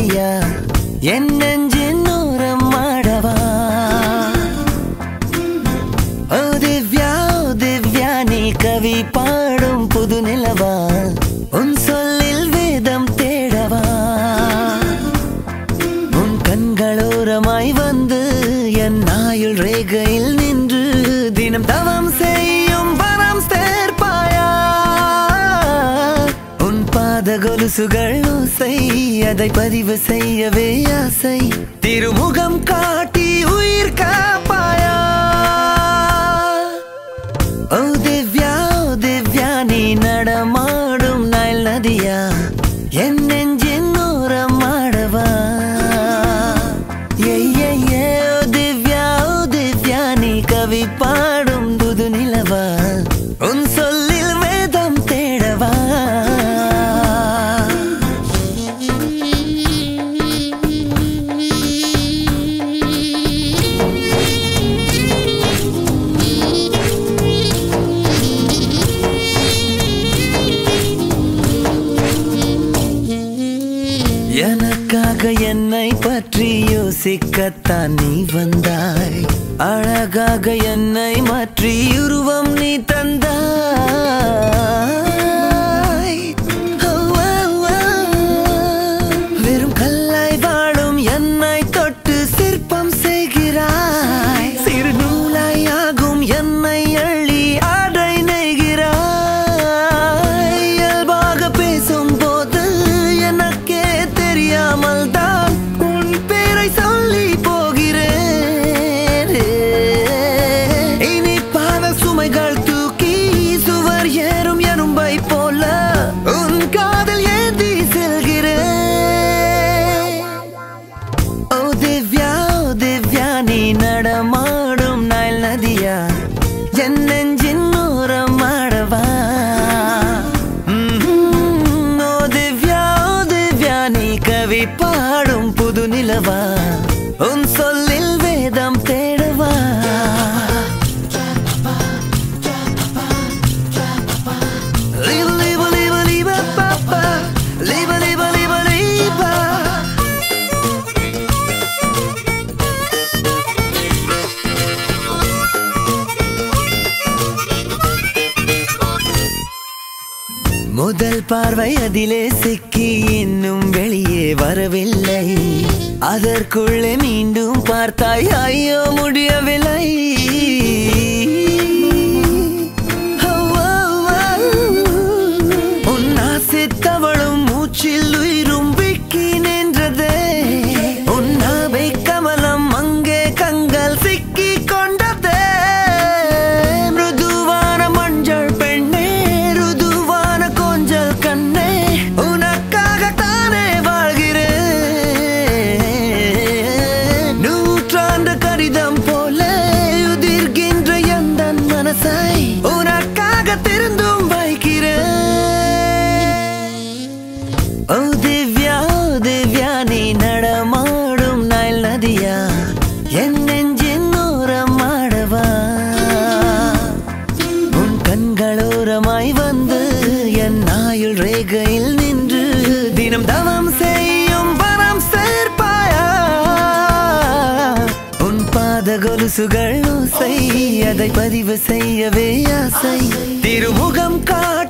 நீயா என்ன சொகுசுகள் ஓசை அதை பதிவு செய்யவே ஆசை. திருமுகம் கா அழகாக என்னை பற்றி யோசிக்கத்தான் நீ வந்தாய். அழகாக என்னை மாற்றி உருவம் நீ தந்தாய். முதல் பார்வை அதிலே சிக்கி இன்னும் வெளியே வரவில்லை. அதற்குள்ளே மீண்டும் பார்த்தாய் ஐயோ முடியவில்லை. மரமாய் வந்து என் நாயுள் ரேகையில் நின்று தினம் தவம் செய்யும் வரம் சேர்ப்பாயா? உன் பாத கொலுசுகள் ஓசை அதை பதிவு செய்யவே ஆசை? திருமுகம் காட்டு